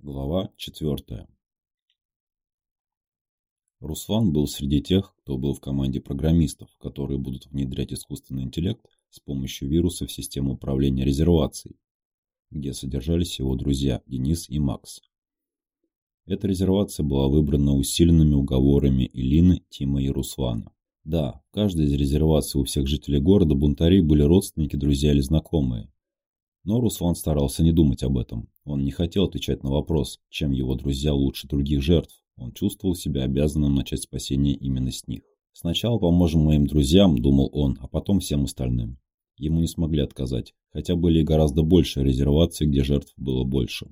Глава 4. Руслан был среди тех, кто был в команде программистов, которые будут внедрять искусственный интеллект с помощью вируса в систему управления резервацией, где содержались его друзья Денис и Макс. Эта резервация была выбрана усиленными уговорами Илины, Тима и Руслана. Да, в каждой из резерваций у всех жителей города бунтарей были родственники, друзья или знакомые, но Руслан старался не думать об этом. Он не хотел отвечать на вопрос, чем его друзья лучше других жертв. Он чувствовал себя обязанным начать спасение именно с них. «Сначала поможем моим друзьям», – думал он, – «а потом всем остальным». Ему не смогли отказать, хотя были гораздо больше резерваций, где жертв было больше.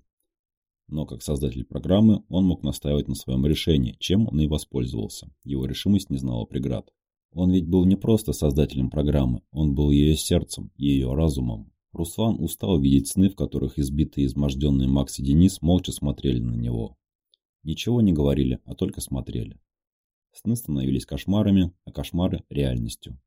Но как создатель программы он мог настаивать на своем решении, чем он и воспользовался. Его решимость не знала преград. Он ведь был не просто создателем программы, он был ее сердцем, ее разумом. Руслан устал видеть сны, в которых избитые и изможденные Макс и Денис молча смотрели на него. Ничего не говорили, а только смотрели. Сны становились кошмарами, а кошмары – реальностью.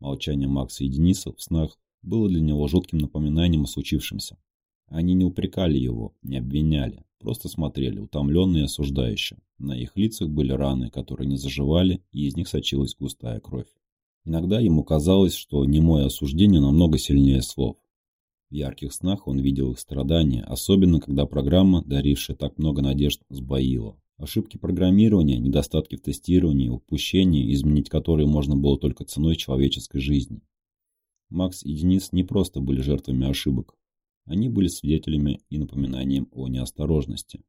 Молчание Макса и Дениса в снах было для него жутким напоминанием о случившемся. Они не упрекали его, не обвиняли, просто смотрели, утомленные и осуждающие. На их лицах были раны, которые не заживали, и из них сочилась густая кровь. Иногда ему казалось, что немое осуждение намного сильнее слов. В ярких снах он видел их страдания, особенно когда программа, дарившая так много надежд, сбоила. Ошибки программирования, недостатки в тестировании, упущения, изменить которые можно было только ценой человеческой жизни. Макс и Денис не просто были жертвами ошибок. Они были свидетелями и напоминанием о неосторожности.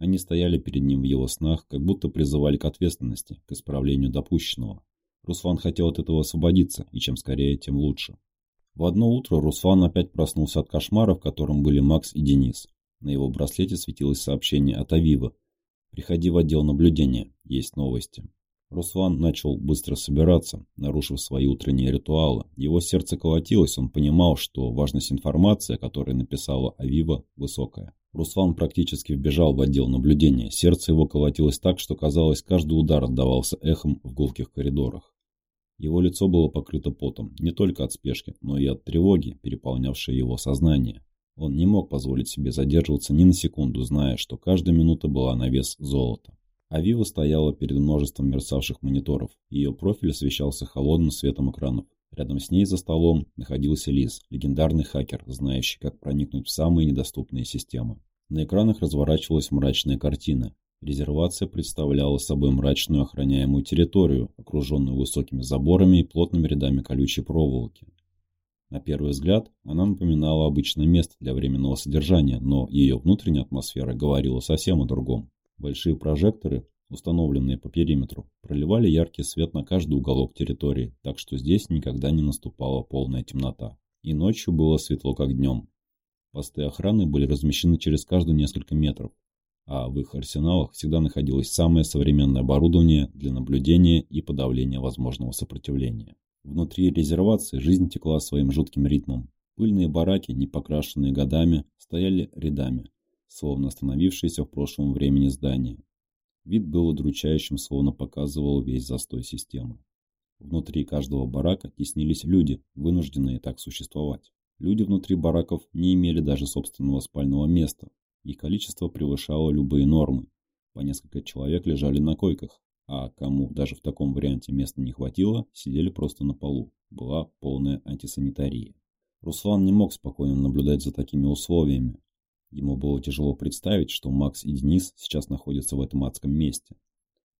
Они стояли перед ним в его снах, как будто призывали к ответственности, к исправлению допущенного. Руслан хотел от этого освободиться, и чем скорее, тем лучше. В одно утро Руслан опять проснулся от кошмара, в котором были Макс и Денис. На его браслете светилось сообщение от Авива. «Приходи в отдел наблюдения, есть новости». Руслан начал быстро собираться, нарушив свои утренние ритуалы. Его сердце колотилось, он понимал, что важность информации, которую написала Авива, высокая. Руслан практически вбежал в отдел наблюдения. Сердце его колотилось так, что казалось, каждый удар отдавался эхом в гулких коридорах. Его лицо было покрыто потом, не только от спешки, но и от тревоги, переполнявшей его сознание. Он не мог позволить себе задерживаться ни на секунду, зная, что каждая минута была на вес золота. Авива стояла перед множеством мерцавших мониторов. Ее профиль освещался холодным светом экранов. Рядом с ней за столом находился Лиз, легендарный хакер, знающий, как проникнуть в самые недоступные системы. На экранах разворачивалась мрачная картина. Резервация представляла собой мрачную охраняемую территорию, окруженную высокими заборами и плотными рядами колючей проволоки. На первый взгляд, она напоминала обычное место для временного содержания, но ее внутренняя атмосфера говорила совсем о другом. Большие прожекторы, установленные по периметру, проливали яркий свет на каждый уголок территории, так что здесь никогда не наступала полная темнота. И ночью было светло, как днем. Посты охраны были размещены через каждые несколько метров, а в их арсеналах всегда находилось самое современное оборудование для наблюдения и подавления возможного сопротивления. Внутри резервации жизнь текла своим жутким ритмом. Пыльные бараки, не покрашенные годами, стояли рядами, словно остановившиеся в прошлом времени здания. Вид был удручающим, словно показывал весь застой системы. Внутри каждого барака теснились люди, вынужденные так существовать. Люди внутри бараков не имели даже собственного спального места, их количество превышало любые нормы. По несколько человек лежали на койках, а кому даже в таком варианте места не хватило, сидели просто на полу. Была полная антисанитария. Руслан не мог спокойно наблюдать за такими условиями. Ему было тяжело представить, что Макс и Денис сейчас находятся в этом адском месте.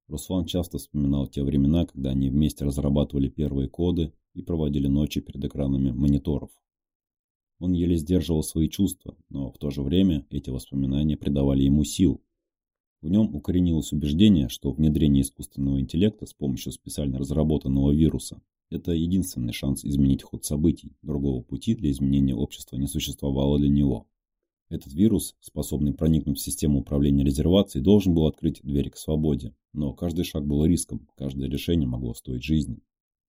Руслан часто вспоминал те времена, когда они вместе разрабатывали первые коды и проводили ночи перед экранами мониторов. Он еле сдерживал свои чувства, но в то же время эти воспоминания придавали ему сил. В нем укоренилось убеждение, что внедрение искусственного интеллекта с помощью специально разработанного вируса – это единственный шанс изменить ход событий. Другого пути для изменения общества не существовало для него. Этот вирус, способный проникнуть в систему управления резервацией, должен был открыть дверь к свободе. Но каждый шаг был риском, каждое решение могло стоить жизни.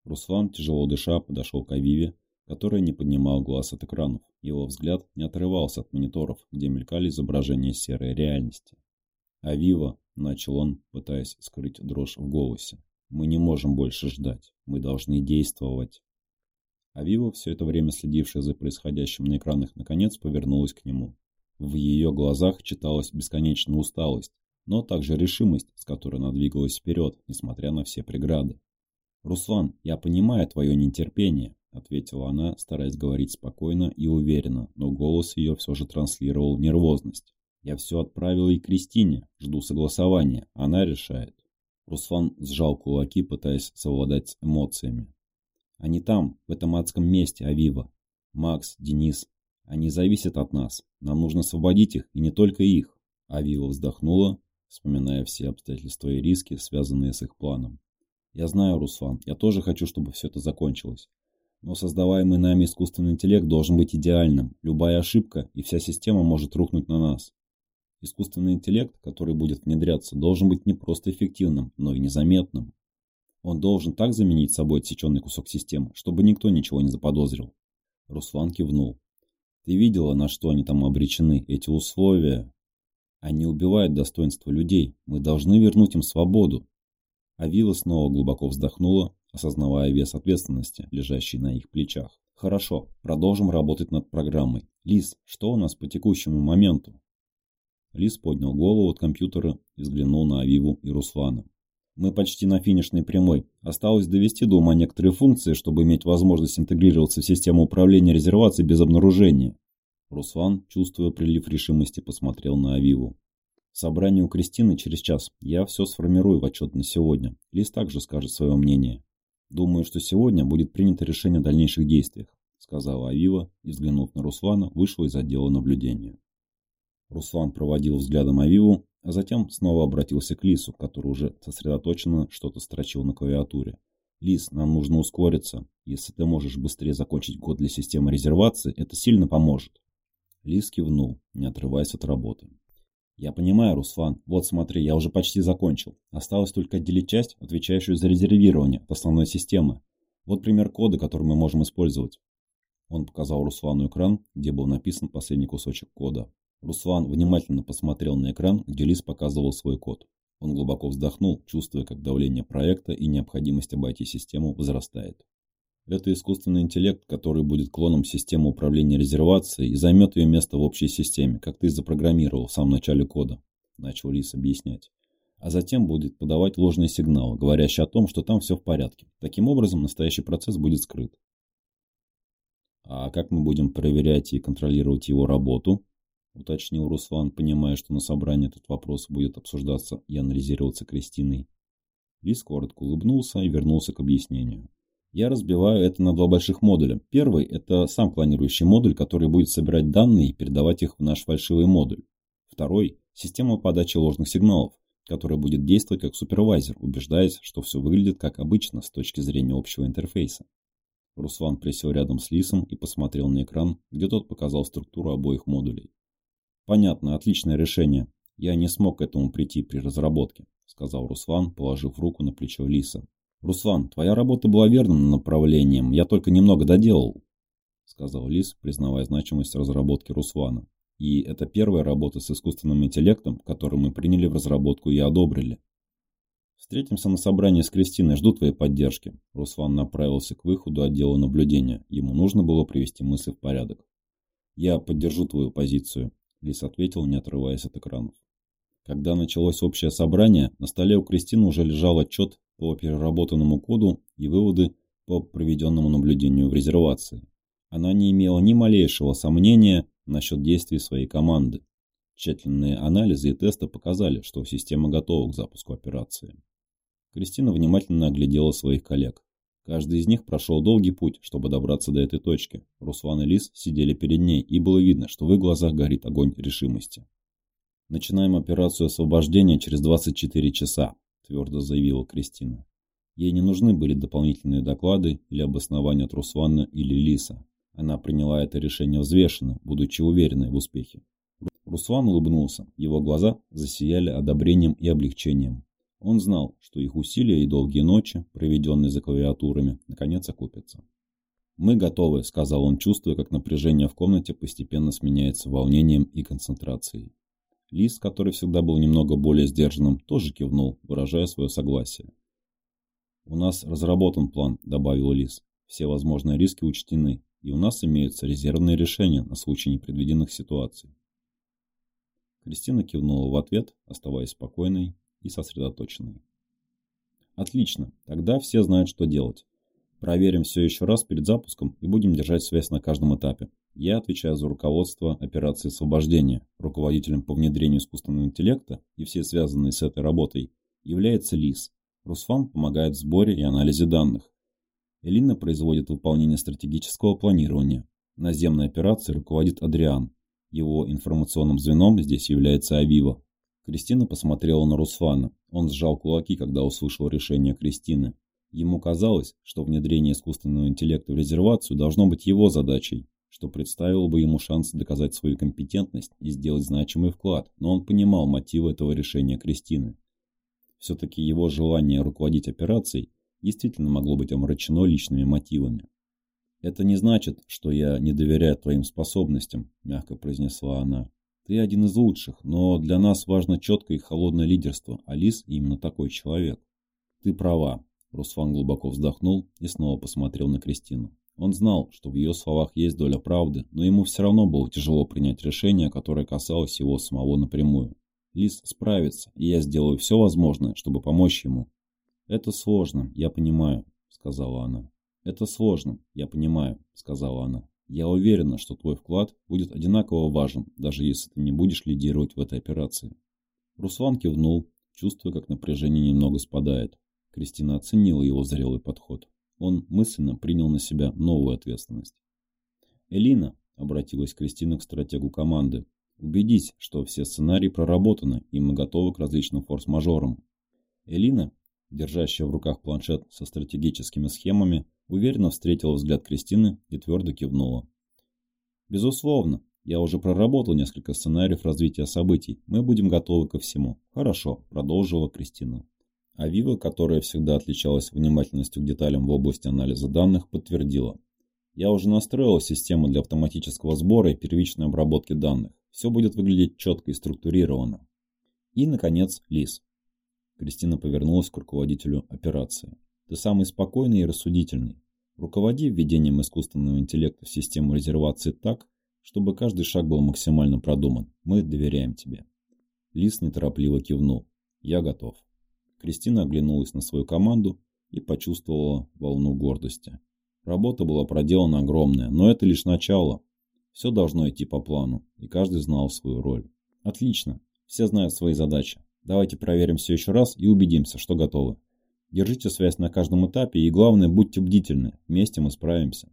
Руслан, тяжело дыша, подошел к Авиве который не поднимал глаз от экранов. Его взгляд не отрывался от мониторов, где мелькали изображения серой реальности. «Авива», — начал он, пытаясь скрыть дрожь в голосе, — «мы не можем больше ждать. Мы должны действовать». Авива, все это время следившая за происходящим на экранах, наконец повернулась к нему. В ее глазах читалась бесконечная усталость, но также решимость, с которой она двигалась вперед, несмотря на все преграды. «Руслан, я понимаю твое нетерпение», — ответила она, стараясь говорить спокойно и уверенно, но голос ее все же транслировал нервозность. «Я все отправила и Кристине, жду согласования, она решает». Руслан сжал кулаки, пытаясь совладать с эмоциями. «Они там, в этом адском месте, Авива. Макс, Денис, они зависят от нас. Нам нужно освободить их, и не только их». Авива вздохнула, вспоминая все обстоятельства и риски, связанные с их планом. «Я знаю, Руслан, я тоже хочу, чтобы все это закончилось. Но создаваемый нами искусственный интеллект должен быть идеальным. Любая ошибка, и вся система может рухнуть на нас. Искусственный интеллект, который будет внедряться, должен быть не просто эффективным, но и незаметным. Он должен так заменить собой отсеченный кусок системы, чтобы никто ничего не заподозрил. Руслан кивнул. Ты видела, на что они там обречены, эти условия? Они убивают достоинство людей. Мы должны вернуть им свободу. Авила снова глубоко вздохнула, осознавая вес ответственности, лежащей на их плечах. Хорошо, продолжим работать над программой. Лиз, что у нас по текущему моменту? Лис поднял голову от компьютера и взглянул на Авиву и Руслана. Мы почти на финишной прямой. Осталось довести до ума некоторые функции, чтобы иметь возможность интегрироваться в систему управления резервацией без обнаружения. Руслан, чувствуя прилив решимости, посмотрел на Авиву. Собрание у Кристины через час. Я все сформирую в отчет на сегодня. Лис также скажет свое мнение. Думаю, что сегодня будет принято решение о дальнейших действиях, сказала Авива и, взглянув на Руслана, вышла из отдела наблюдения. Руслан проводил взглядом Авиву, а затем снова обратился к Лису, который уже сосредоточенно что-то строчил на клавиатуре. «Лис, нам нужно ускориться. Если ты можешь быстрее закончить год для системы резервации, это сильно поможет». Лис кивнул, не отрываясь от работы. «Я понимаю, Руслан. Вот смотри, я уже почти закончил. Осталось только отделить часть, отвечающую за резервирование от основной системы. Вот пример кода, который мы можем использовать». Он показал Руслану экран, где был написан последний кусочек кода. Руслан внимательно посмотрел на экран, где Лис показывал свой код. Он глубоко вздохнул, чувствуя, как давление проекта и необходимость обойти систему возрастает. Это искусственный интеллект, который будет клоном системы управления резервацией и займет ее место в общей системе, как ты запрограммировал в самом начале кода, начал Лис объяснять. А затем будет подавать ложные сигналы, говорящие о том, что там все в порядке. Таким образом, настоящий процесс будет скрыт. А как мы будем проверять и контролировать его работу? — уточнил Руслан, понимая, что на собрании этот вопрос будет обсуждаться и анализироваться Кристиной. Лис коротко улыбнулся и вернулся к объяснению. Я разбиваю это на два больших модуля. Первый – это сам клонирующий модуль, который будет собирать данные и передавать их в наш фальшивый модуль. Второй – система подачи ложных сигналов, которая будет действовать как супервайзер, убеждаясь, что все выглядит как обычно с точки зрения общего интерфейса. Руслан присел рядом с Лисом и посмотрел на экран, где тот показал структуру обоих модулей. Понятно, отличное решение. Я не смог к этому прийти при разработке, сказал Руслан, положив руку на плечо Лиса. Руслан, твоя работа была верным направлением, я только немного доделал, сказал Лис, признавая значимость разработки Руслана. И это первая работа с искусственным интеллектом, которую мы приняли в разработку и одобрили. Встретимся на собрании с Кристиной, жду твоей поддержки. Руслан направился к выходу отдела наблюдения. Ему нужно было привести мысли в порядок. Я поддержу твою позицию. Лис ответил, не отрываясь от экранов. Когда началось общее собрание, на столе у Кристины уже лежал отчет по переработанному коду и выводы по проведенному наблюдению в резервации. Она не имела ни малейшего сомнения насчет действий своей команды. Тщательные анализы и тесты показали, что система готова к запуску операции. Кристина внимательно оглядела своих коллег. Каждый из них прошел долгий путь, чтобы добраться до этой точки. Руслан и Лис сидели перед ней, и было видно, что в их глазах горит огонь решимости. «Начинаем операцию освобождения через 24 часа», – твердо заявила Кристина. Ей не нужны были дополнительные доклады или обоснования от Руслана или Лиса. Она приняла это решение взвешенно, будучи уверенной в успехе. Руслан улыбнулся. Его глаза засияли одобрением и облегчением. Он знал, что их усилия и долгие ночи, проведенные за клавиатурами, наконец окупятся. «Мы готовы», — сказал он, чувствуя, как напряжение в комнате постепенно сменяется волнением и концентрацией. Лис, который всегда был немного более сдержанным, тоже кивнул, выражая свое согласие. «У нас разработан план», — добавил Лис. «Все возможные риски учтены, и у нас имеются резервные решения на случай непредвиденных ситуаций». Кристина кивнула в ответ, оставаясь спокойной и сосредоточенной. Отлично, тогда все знают, что делать. Проверим все еще раз перед запуском и будем держать связь на каждом этапе. Я отвечаю за руководство операции освобождения. Руководителем по внедрению искусственного интеллекта и все связанные с этой работой является ЛИС. Русфан помогает в сборе и анализе данных. Элина производит выполнение стратегического планирования. Наземной операцией руководит Адриан. Его информационным звеном здесь является Авива. Кристина посмотрела на Русфана. Он сжал кулаки, когда услышал решение Кристины. Ему казалось, что внедрение искусственного интеллекта в резервацию должно быть его задачей, что представило бы ему шанс доказать свою компетентность и сделать значимый вклад, но он понимал мотивы этого решения Кристины. Все-таки его желание руководить операцией действительно могло быть омрачено личными мотивами. «Это не значит, что я не доверяю твоим способностям», – мягко произнесла она. «Ты один из лучших, но для нас важно четкое и холодное лидерство, а Лис именно такой человек». «Ты права», Руслан глубоко вздохнул и снова посмотрел на Кристину. Он знал, что в ее словах есть доля правды, но ему все равно было тяжело принять решение, которое касалось его самого напрямую. Лис справится, и я сделаю все возможное, чтобы помочь ему. «Это сложно, я понимаю», — сказала она. «Это сложно, я понимаю», — сказала она. «Я уверена, что твой вклад будет одинаково важен, даже если ты не будешь лидировать в этой операции». Руслан кивнул, чувствуя, как напряжение немного спадает. Кристина оценила его зрелый подход. Он мысленно принял на себя новую ответственность. «Элина», — обратилась Кристина к стратегу команды, — «убедись, что все сценарии проработаны, и мы готовы к различным форс-мажорам». Элина, держащая в руках планшет со стратегическими схемами, уверенно встретила взгляд Кристины и твердо кивнула. «Безусловно, я уже проработал несколько сценариев развития событий. Мы будем готовы ко всему». «Хорошо», — продолжила Кристина. Авива, которая всегда отличалась внимательностью к деталям в области анализа данных, подтвердила. Я уже настроила систему для автоматического сбора и первичной обработки данных. Все будет выглядеть четко и структурированно. И, наконец, Лис. Кристина повернулась к руководителю операции. Ты самый спокойный и рассудительный. Руководи введением искусственного интеллекта в систему резервации так, чтобы каждый шаг был максимально продуман. Мы доверяем тебе. Лис неторопливо кивнул. Я готов. Кристина оглянулась на свою команду и почувствовала волну гордости. Работа была проделана огромная, но это лишь начало. Все должно идти по плану, и каждый знал свою роль. Отлично, все знают свои задачи. Давайте проверим все еще раз и убедимся, что готовы. Держите связь на каждом этапе и, главное, будьте бдительны. Вместе мы справимся.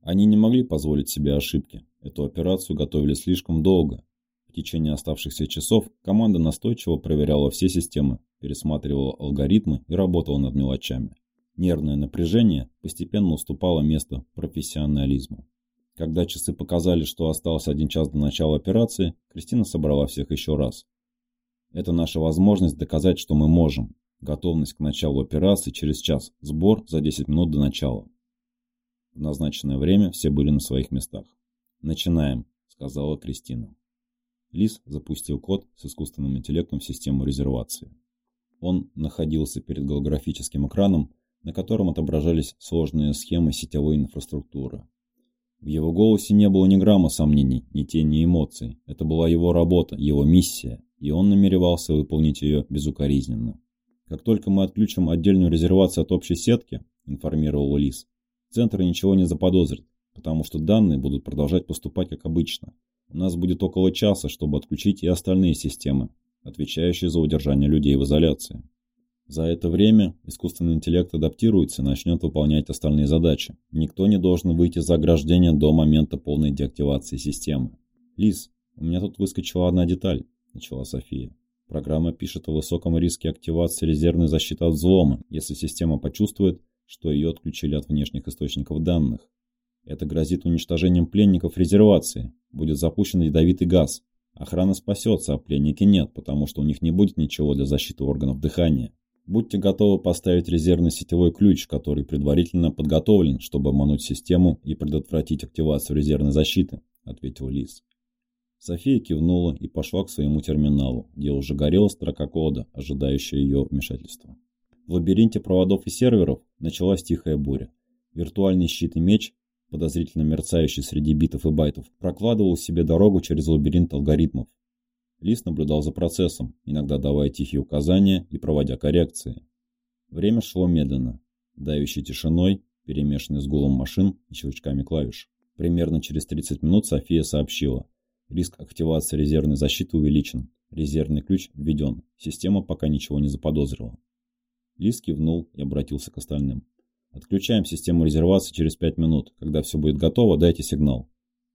Они не могли позволить себе ошибки. Эту операцию готовили слишком долго. В течение оставшихся часов команда настойчиво проверяла все системы, пересматривала алгоритмы и работала над мелочами. Нервное напряжение постепенно уступало место профессионализму. Когда часы показали, что остался один час до начала операции, Кристина собрала всех еще раз. Это наша возможность доказать, что мы можем. Готовность к началу операции через час, сбор за 10 минут до начала. В назначенное время все были на своих местах. «Начинаем», — сказала Кристина. Лис запустил код с искусственным интеллектом в систему резервации. Он находился перед голографическим экраном, на котором отображались сложные схемы сетевой инфраструктуры. В его голосе не было ни грамма сомнений, ни тени эмоций. Это была его работа, его миссия, и он намеревался выполнить ее безукоризненно. «Как только мы отключим отдельную резервацию от общей сетки», – информировал Лис, – «центр ничего не заподозрит, потому что данные будут продолжать поступать как обычно. У нас будет около часа, чтобы отключить и остальные системы, отвечающий за удержание людей в изоляции. За это время искусственный интеллект адаптируется и начнет выполнять остальные задачи. Никто не должен выйти за ограждение до момента полной деактивации системы. «Лиз, у меня тут выскочила одна деталь», – начала София. Программа пишет о высоком риске активации резервной защиты от взлома, если система почувствует, что ее отключили от внешних источников данных. Это грозит уничтожением пленников резервации. Будет запущен ядовитый газ, Охрана спасется, а пленники нет, потому что у них не будет ничего для защиты органов дыхания. Будьте готовы поставить резервный сетевой ключ, который предварительно подготовлен, чтобы обмануть систему и предотвратить активацию резервной защиты, ответил Лис. София кивнула и пошла к своему терминалу, где уже горела строка кода, ожидающая ее вмешательства. В лабиринте проводов и серверов началась тихая буря. Виртуальный щит и меч подозрительно мерцающий среди битов и байтов, прокладывал себе дорогу через лабиринт алгоритмов. Лис наблюдал за процессом, иногда давая тихие указания и проводя коррекции. Время шло медленно, давящей тишиной, перемешанной с гулом машин и щелчками клавиш. Примерно через 30 минут София сообщила. Риск активации резервной защиты увеличен. Резервный ключ введен. Система пока ничего не заподозрила. Лис кивнул и обратился к остальным. Отключаем систему резервации через 5 минут. Когда все будет готово, дайте сигнал.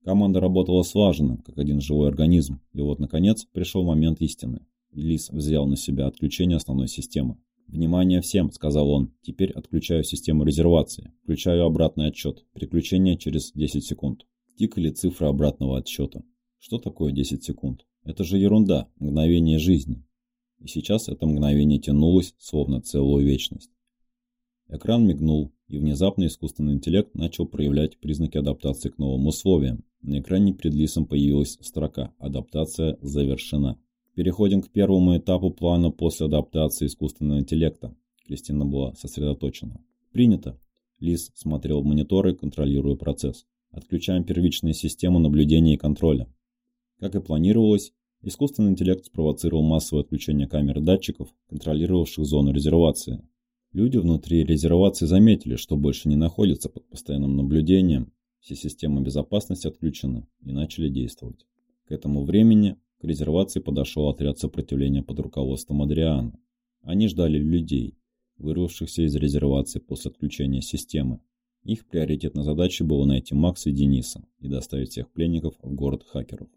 Команда работала слаженно, как один живой организм. И вот, наконец, пришел момент истины. Лис взял на себя отключение основной системы. «Внимание всем!» – сказал он. «Теперь отключаю систему резервации. Включаю обратный отсчет. Переключение через 10 секунд». Тикали цифры обратного отсчета. Что такое 10 секунд? Это же ерунда, мгновение жизни. И сейчас это мгновение тянулось, словно целую вечность. Экран мигнул, и внезапно искусственный интеллект начал проявлять признаки адаптации к новым условиям. На экране перед Лисом появилась строка «Адаптация завершена». Переходим к первому этапу плана после адаптации искусственного интеллекта. Кристина была сосредоточена. Принято. Лис смотрел в мониторы, контролируя процесс. Отключаем первичные системы наблюдения и контроля. Как и планировалось, искусственный интеллект спровоцировал массовое отключение камер датчиков, контролировавших зону резервации. Люди внутри резервации заметили, что больше не находятся под постоянным наблюдением, все системы безопасности отключены и начали действовать. К этому времени к резервации подошел отряд сопротивления под руководством Адриана. Они ждали людей, вырвавшихся из резервации после отключения системы. Их приоритетной задачей было найти Макса и Дениса и доставить всех пленников в город хакеров.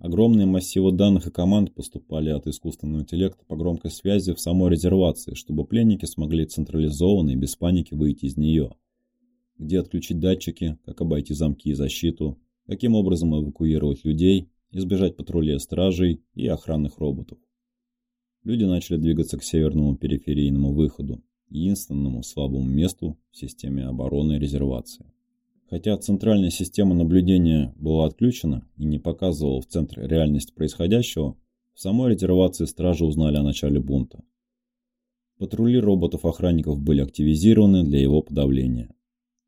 Огромные массивы данных и команд поступали от искусственного интеллекта по громкой связи в самой резервации, чтобы пленники смогли централизованно и без паники выйти из нее. Где отключить датчики, как обойти замки и защиту, каким образом эвакуировать людей избежать патрулей стражей и охранных роботов. Люди начали двигаться к северному периферийному выходу, единственному слабому месту в системе обороны резервации. Хотя центральная система наблюдения была отключена и не показывала в центр реальность происходящего, в самой резервации стражи узнали о начале бунта. Патрули роботов-охранников были активизированы для его подавления.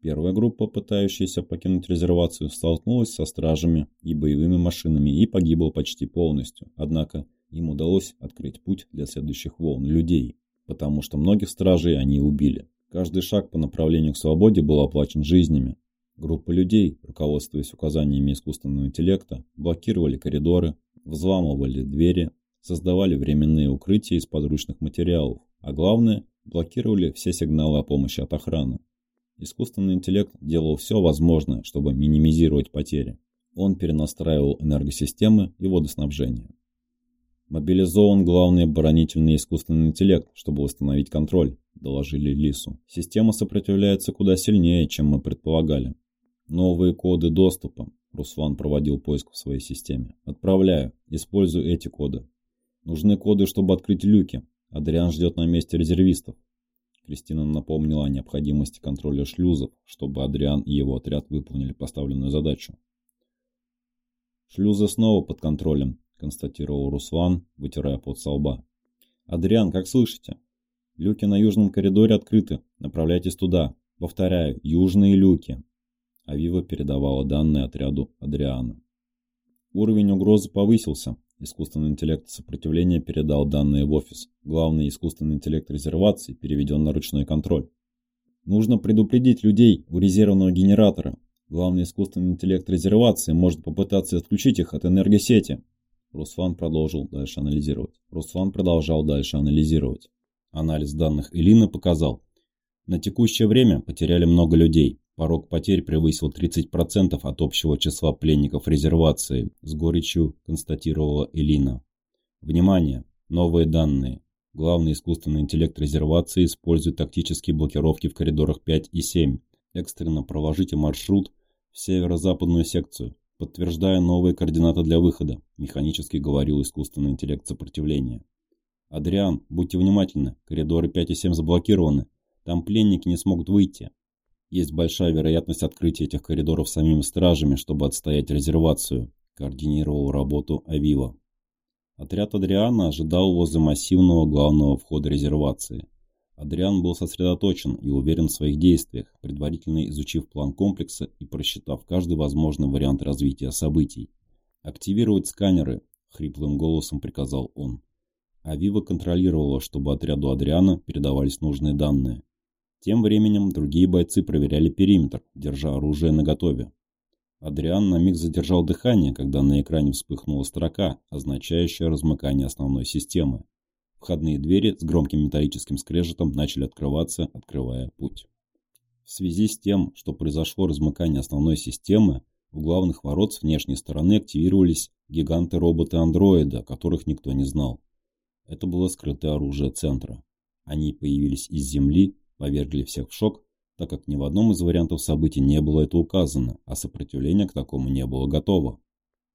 Первая группа, пытающаяся покинуть резервацию, столкнулась со стражами и боевыми машинами и погибла почти полностью. Однако им удалось открыть путь для следующих волн людей, потому что многих стражей они убили. Каждый шаг по направлению к свободе был оплачен жизнями. Группа людей, руководствуясь указаниями искусственного интеллекта, блокировали коридоры, взламывали двери, создавали временные укрытия из подручных материалов, а главное, блокировали все сигналы о помощи от охраны. Искусственный интеллект делал все возможное, чтобы минимизировать потери. Он перенастраивал энергосистемы и водоснабжение. Мобилизован главный оборонительный искусственный интеллект, чтобы восстановить контроль, доложили Лису. Система сопротивляется куда сильнее, чем мы предполагали. Новые коды доступа. Руслан проводил поиск в своей системе. Отправляю. Использую эти коды. Нужны коды, чтобы открыть люки. Адриан ждет на месте резервистов. Кристина напомнила о необходимости контроля шлюзов, чтобы Адриан и его отряд выполнили поставленную задачу. «Шлюзы снова под контролем», – констатировал Руслан, вытирая пот со лба. «Адриан, как слышите? Люки на южном коридоре открыты. Направляйтесь туда. Повторяю, южные люки». Авива передавала данные отряду Адриана. Уровень угрозы повысился, Искусственный интеллект сопротивления передал данные в офис. Главный искусственный интеллект резервации переведен на ручной контроль. Нужно предупредить людей у резервного генератора. Главный искусственный интеллект резервации может попытаться отключить их от энергосети. Руслан продолжил дальше анализировать. Руслан продолжал дальше анализировать. Анализ данных Элины показал. На текущее время потеряли много людей. Порог потерь превысил 30% от общего числа пленников резервации, с горечью констатировала Элина. Внимание! Новые данные. Главный искусственный интеллект резервации использует тактические блокировки в коридорах 5 и 7. Экстренно проложите маршрут в северо-западную секцию, подтверждая новые координаты для выхода, механически говорил искусственный интеллект сопротивления. Адриан, будьте внимательны, коридоры 5 и 7 заблокированы. Там пленники не смогут выйти. Есть большая вероятность открытия этих коридоров самими стражами, чтобы отстоять резервацию, координировал работу Авива. Отряд Адриана ожидал возле массивного главного входа резервации. Адриан был сосредоточен и уверен в своих действиях, предварительно изучив план комплекса и просчитав каждый возможный вариант развития событий. Активировать сканеры. хриплым голосом приказал он. Авива контролировала, чтобы отряду Адриана передавались нужные данные. Тем временем другие бойцы проверяли периметр, держа оружие наготове. Адриан на миг задержал дыхание, когда на экране вспыхнула строка, означающая размыкание основной системы. Входные двери с громким металлическим скрежетом начали открываться, открывая путь. В связи с тем, что произошло размыкание основной системы, у главных ворот с внешней стороны активировались гиганты-роботы-андроида, которых никто не знал. Это было скрытое оружие центра. Они появились из земли, повергли всех в шок, так как ни в одном из вариантов событий не было это указано, а сопротивление к такому не было готово.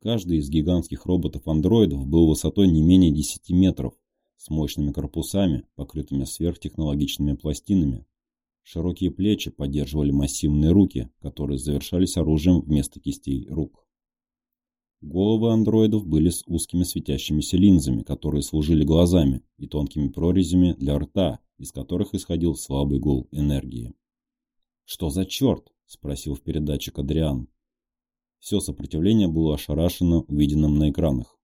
Каждый из гигантских роботов-андроидов был высотой не менее 10 метров, с мощными корпусами, покрытыми сверхтехнологичными пластинами. Широкие плечи поддерживали массивные руки, которые завершались оружием вместо кистей рук. Головы андроидов были с узкими светящимися линзами, которые служили глазами, и тонкими прорезями для рта, из которых исходил слабый гул энергии. «Что за черт?» – спросил в передатчик Адриан. Все сопротивление было ошарашено увиденным на экранах.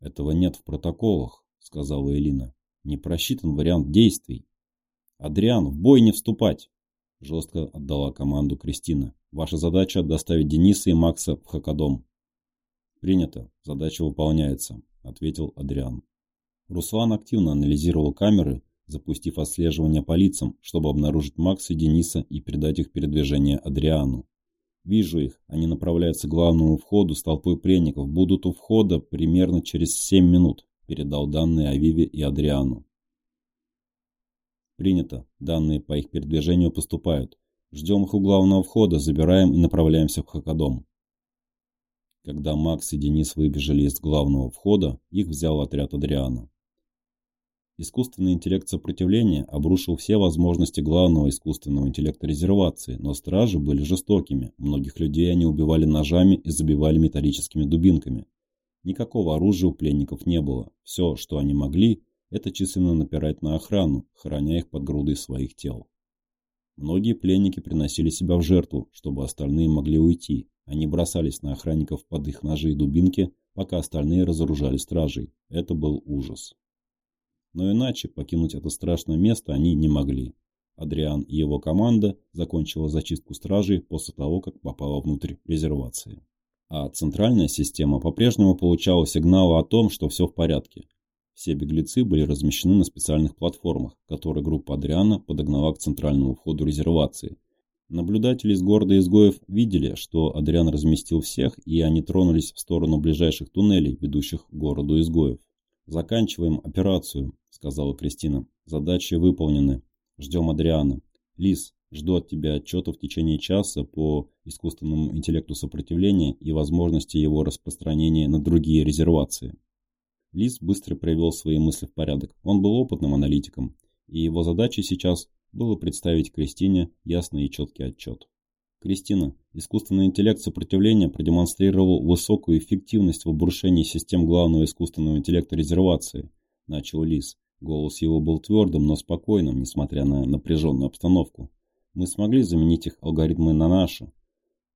«Этого нет в протоколах», – сказала Элина. «Не просчитан вариант действий». «Адриан, в бой не вступать!» – жестко отдала команду Кристина. «Ваша задача – доставить Дениса и Макса в Хакадом». «Принято. Задача выполняется», – ответил Адриан. Руслан активно анализировал камеры, запустив отслеживание по лицам, чтобы обнаружить Макса и Дениса и передать их передвижение Адриану. «Вижу их. Они направляются к главному входу с толпой пленников. Будут у входа примерно через 7 минут», – передал данные Авиве и Адриану. «Принято. Данные по их передвижению поступают. Ждем их у главного входа, забираем и направляемся в Хакадом». Когда Макс и Денис выбежали из главного входа, их взял отряд Адриана. Искусственный интеллект сопротивления обрушил все возможности главного искусственного интеллекта резервации, но стражи были жестокими, многих людей они убивали ножами и забивали металлическими дубинками. Никакого оружия у пленников не было, все, что они могли, это численно напирать на охрану, храня их под грудой своих тел. Многие пленники приносили себя в жертву, чтобы остальные могли уйти, они бросались на охранников под их ножи и дубинки, пока остальные разоружали стражей. Это был ужас. Но иначе покинуть это страшное место они не могли. Адриан и его команда закончила зачистку стражей после того, как попала внутрь резервации. А центральная система по-прежнему получала сигналы о том, что все в порядке. Все беглецы были размещены на специальных платформах, которые группа Адриана подогнала к центральному входу резервации, Наблюдатели из города изгоев видели, что Адриан разместил всех, и они тронулись в сторону ближайших туннелей, ведущих к городу изгоев. «Заканчиваем операцию», — сказала Кристина. «Задачи выполнены. Ждем Адриана. Лис, жду от тебя отчета в течение часа по искусственному интеллекту сопротивления и возможности его распространения на другие резервации». Лис быстро привел свои мысли в порядок. Он был опытным аналитиком, и его задача сейчас было представить Кристине ясный и четкий отчет. Кристина, искусственный интеллект сопротивления продемонстрировал высокую эффективность в обрушении систем главного искусственного интеллекта резервации, начал Лис. Голос его был твердым, но спокойным, несмотря на напряженную обстановку. Мы смогли заменить их алгоритмы на наши,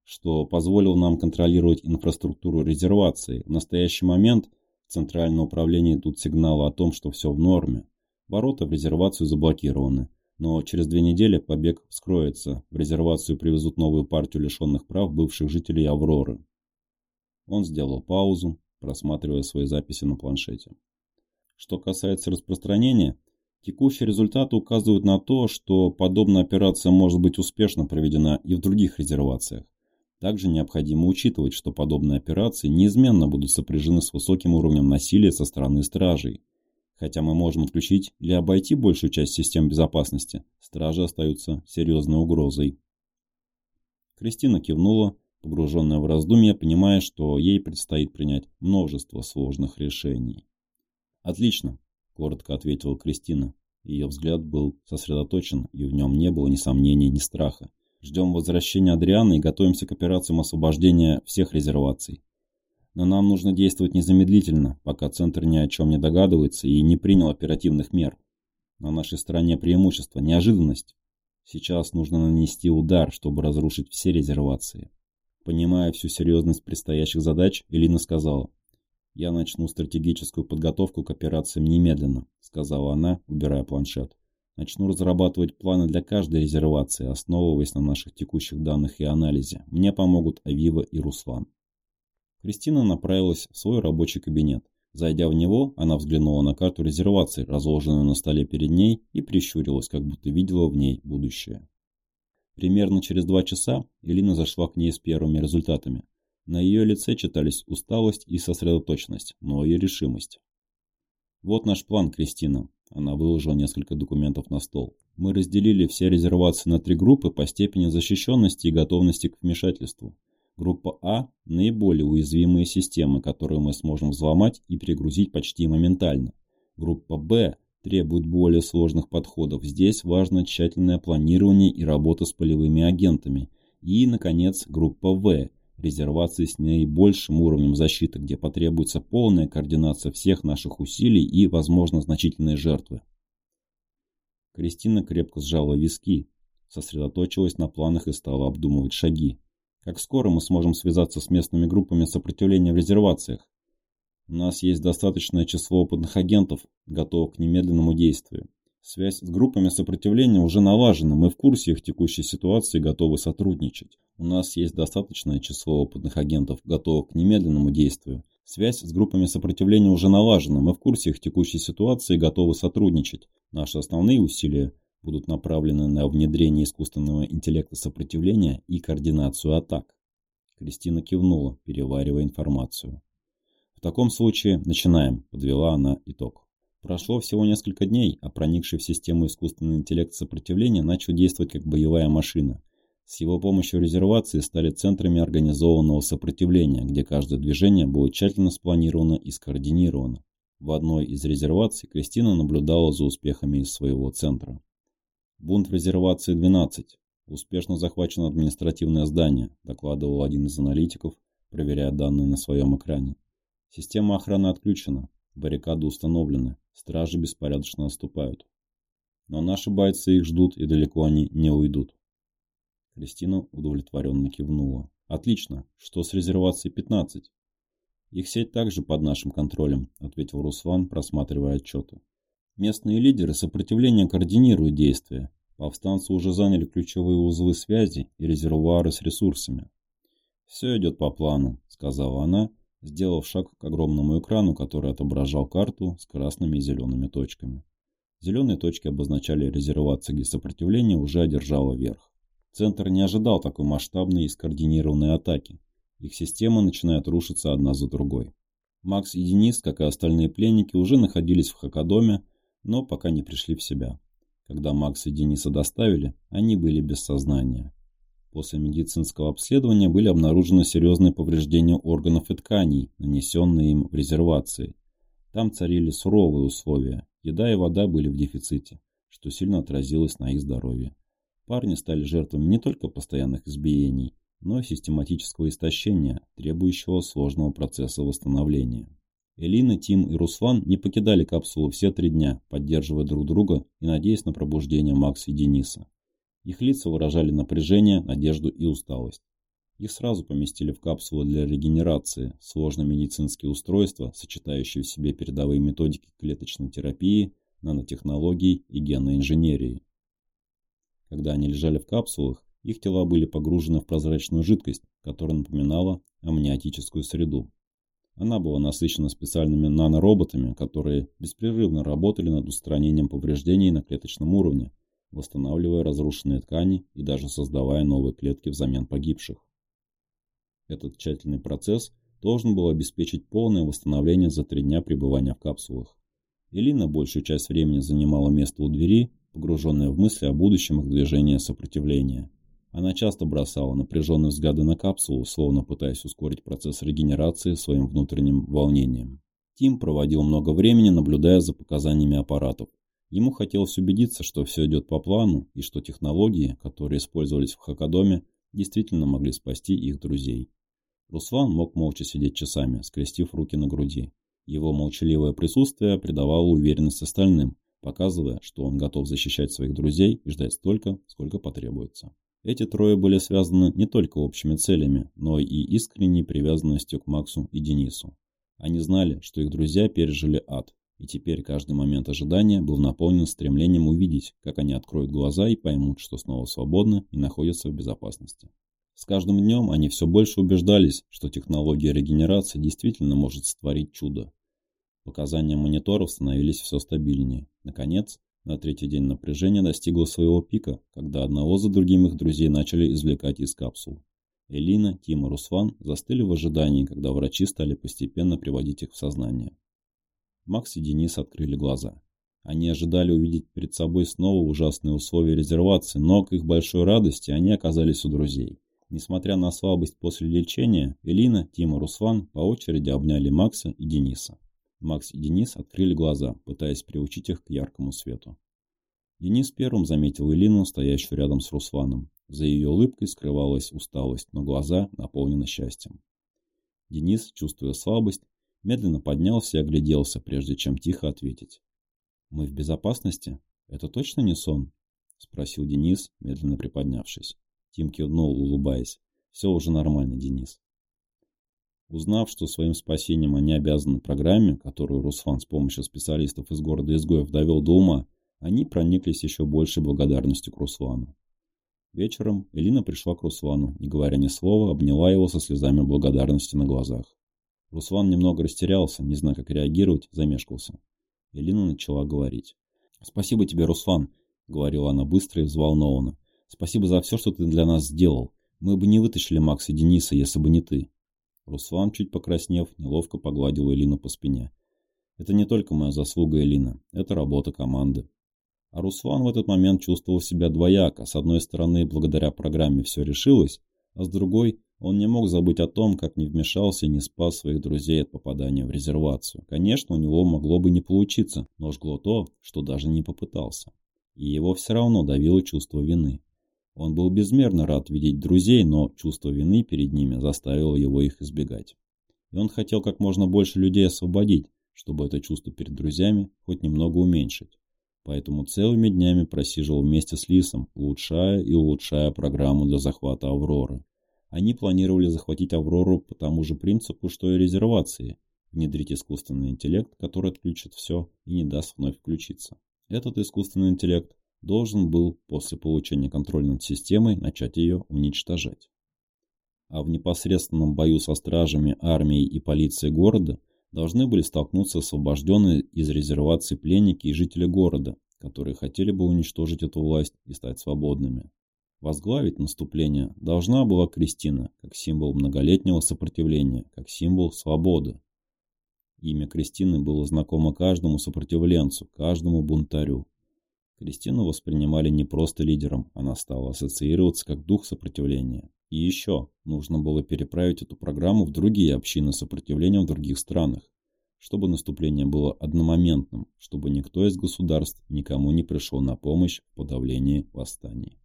что позволило нам контролировать инфраструктуру резервации. В настоящий момент в Центральное управление идут сигналы о том, что все в норме. Ворота в резервацию заблокированы. Но через две недели побег вскроется, в резервацию привезут новую партию лишенных прав бывших жителей Авроры. Он сделал паузу, просматривая свои записи на планшете. Что касается распространения, текущие результаты указывают на то, что подобная операция может быть успешно проведена и в других резервациях. Также необходимо учитывать, что подобные операции неизменно будут сопряжены с высоким уровнем насилия со стороны стражей, Хотя мы можем отключить или обойти большую часть систем безопасности, стражи остаются серьезной угрозой. Кристина кивнула, погруженная в раздумья, понимая, что ей предстоит принять множество сложных решений. «Отлично», – коротко ответила Кристина. Ее взгляд был сосредоточен, и в нем не было ни сомнений, ни страха. «Ждем возвращения Адриана и готовимся к операциям освобождения всех резерваций. Но нам нужно действовать незамедлительно, пока Центр ни о чем не догадывается и не принял оперативных мер. На нашей стороне преимущество, неожиданность. Сейчас нужно нанести удар, чтобы разрушить все резервации. Понимая всю серьезность предстоящих задач, Элина сказала. «Я начну стратегическую подготовку к операциям немедленно», — сказала она, убирая планшет. «Начну разрабатывать планы для каждой резервации, основываясь на наших текущих данных и анализе. Мне помогут Авива и Руслан». Кристина направилась в свой рабочий кабинет. Зайдя в него, она взглянула на карту резервации, разложенную на столе перед ней, и прищурилась, как будто видела в ней будущее. Примерно через два часа Элина зашла к ней с первыми результатами. На ее лице читались усталость и сосредоточенность, но и решимость. «Вот наш план, Кристина». Она выложила несколько документов на стол. «Мы разделили все резервации на три группы по степени защищенности и готовности к вмешательству. Группа А – наиболее уязвимые системы, которые мы сможем взломать и перегрузить почти моментально. Группа Б требует более сложных подходов. Здесь важно тщательное планирование и работа с полевыми агентами. И, наконец, группа В резервации с наибольшим уровнем защиты, где потребуется полная координация всех наших усилий и, возможно, значительные жертвы. Кристина крепко сжала виски, сосредоточилась на планах и стала обдумывать шаги. Как скоро мы сможем связаться с местными группами сопротивления в резервациях? У нас есть достаточное число опытных агентов, готовых к немедленному действию. Связь с группами сопротивления уже налажена, мы в курсе их текущей ситуации и готовы сотрудничать. У нас есть достаточное число опытных агентов, готовых к немедленному действию. Связь с группами сопротивления уже налажена, мы в курсе их текущей ситуации и готовы сотрудничать. Наши основные усилия будут направлены на внедрение искусственного интеллекта сопротивления и координацию атак. Кристина кивнула, переваривая информацию. В таком случае начинаем, подвела она итог. Прошло всего несколько дней, а проникший в систему искусственный интеллект сопротивления начал действовать как боевая машина. С его помощью резервации стали центрами организованного сопротивления, где каждое движение было тщательно спланировано и скоординировано. В одной из резерваций Кристина наблюдала за успехами из своего центра. Бунт в резервации 12. Успешно захвачено административное здание, докладывал один из аналитиков, проверяя данные на своем экране. Система охраны отключена, баррикады установлены, Стражи беспорядочно отступают. Но наши бойцы их ждут, и далеко они не уйдут. Кристина удовлетворенно кивнула. Отлично. Что с резервацией 15? Их сеть также под нашим контролем, ответил Руслан, просматривая отчеты. Местные лидеры сопротивления координируют действия. Повстанцы уже заняли ключевые узлы связи и резервуары с ресурсами. «Все идет по плану», — сказала она сделав шаг к огромному экрану, который отображал карту с красными и зелеными точками. Зеленые точки обозначали резервации, где сопротивление уже одержало верх. Центр не ожидал такой масштабной и скоординированной атаки. Их системы начинают рушиться одна за другой. Макс и Денис, как и остальные пленники, уже находились в Хакадоме, но пока не пришли в себя. Когда Макс и Дениса доставили, они были без сознания. После медицинского обследования были обнаружены серьезные повреждения органов и тканей, нанесенные им в резервации. Там царили суровые условия, еда и вода были в дефиците, что сильно отразилось на их здоровье. Парни стали жертвами не только постоянных избиений, но и систематического истощения, требующего сложного процесса восстановления. Элина, Тим и Руслан не покидали капсулу все три дня, поддерживая друг друга и надеясь на пробуждение Макса и Дениса. Их лица выражали напряжение, надежду и усталость. Их сразу поместили в капсулу для регенерации, сложные медицинские устройства, сочетающие в себе передовые методики клеточной терапии, нанотехнологий и генной инженерии. Когда они лежали в капсулах, их тела были погружены в прозрачную жидкость, которая напоминала амниотическую среду. Она была насыщена специальными нанороботами, которые беспрерывно работали над устранением повреждений на клеточном уровне, восстанавливая разрушенные ткани и даже создавая новые клетки взамен погибших. Этот тщательный процесс должен был обеспечить полное восстановление за три дня пребывания в капсулах. Элина большую часть времени занимала место у двери, погруженная в мысли о будущем их движения сопротивления. Она часто бросала напряженные взгляды на капсулу, словно пытаясь ускорить процесс регенерации своим внутренним волнением. Тим проводил много времени, наблюдая за показаниями аппаратов. Ему хотелось убедиться, что все идет по плану и что технологии, которые использовались в Хакадоме, действительно могли спасти их друзей. Руслан мог молча сидеть часами, скрестив руки на груди. Его молчаливое присутствие придавало уверенность остальным, показывая, что он готов защищать своих друзей и ждать столько, сколько потребуется. Эти трое были связаны не только общими целями, но и искренней привязанностью к Максу и Денису. Они знали, что их друзья пережили ад, и теперь каждый момент ожидания был наполнен стремлением увидеть, как они откроют глаза и поймут, что снова свободны и находятся в безопасности. С каждым днем они все больше убеждались, что технология регенерации действительно может сотворить чудо. Показания мониторов становились все стабильнее. Наконец, на третий день напряжение достигло своего пика, когда одного за другим их друзей начали извлекать из капсул. Элина, Тим и Русван застыли в ожидании, когда врачи стали постепенно приводить их в сознание. Макс и Денис открыли глаза. Они ожидали увидеть перед собой снова ужасные условия резервации, но к их большой радости они оказались у друзей. Несмотря на слабость после лечения, Элина, Тима Руслан по очереди обняли Макса и Дениса. Макс и Денис открыли глаза, пытаясь приучить их к яркому свету. Денис первым заметил Элину, стоящую рядом с Русланом. За ее улыбкой скрывалась усталость, но глаза наполнены счастьем. Денис, чувствуя слабость, медленно поднялся и огляделся, прежде чем тихо ответить. «Мы в безопасности? Это точно не сон?» – спросил Денис, медленно приподнявшись. Тим кивнул, улыбаясь. «Все уже нормально, Денис». Узнав, что своим спасением они обязаны программе, которую Русфан с помощью специалистов из города изгоев довел до ума, они прониклись еще большей благодарностью к Руслану. Вечером Элина пришла к Руслану, не говоря ни слова, обняла его со слезами благодарности на глазах. Руслан немного растерялся, не зная, как реагировать, замешкался. Элина начала говорить. «Спасибо тебе, Руслан», — говорила она быстро и взволнованно. «Спасибо за все, что ты для нас сделал. Мы бы не вытащили Макса и Дениса, если бы не ты». Руслан, чуть покраснев, неловко погладил Элину по спине. «Это не только моя заслуга, Элина. Это работа команды». А Руслан в этот момент чувствовал себя двояко. С одной стороны, благодаря программе все решилось, а с другой, он не мог забыть о том, как не вмешался и не спас своих друзей от попадания в резервацию. Конечно, у него могло бы не получиться, но жгло то, что даже не попытался. И его все равно давило чувство вины. Он был безмерно рад видеть друзей, но чувство вины перед ними заставило его их избегать. И он хотел как можно больше людей освободить, чтобы это чувство перед друзьями хоть немного уменьшить. Поэтому целыми днями просиживал вместе с Лисом, улучшая и улучшая программу для захвата Авроры. Они планировали захватить Аврору по тому же принципу, что и резервации. Внедрить искусственный интеллект, который отключит все и не даст вновь включиться. Этот искусственный интеллект должен был после получения контроля над системой начать ее уничтожать. А в непосредственном бою со стражами, армией и полицией города должны были столкнуться освобожденные из резервации пленники и жители города, которые хотели бы уничтожить эту власть и стать свободными. Возглавить наступление должна была Кристина, как символ многолетнего сопротивления, как символ свободы. Имя Кристины было знакомо каждому сопротивленцу, каждому бунтарю. Кристину воспринимали не просто лидером, она стала ассоциироваться как дух сопротивления. И еще, нужно было переправить эту программу в другие общины сопротивления в других странах, чтобы наступление было одномоментным, чтобы никто из государств никому не пришел на помощь в подавлении восстаний.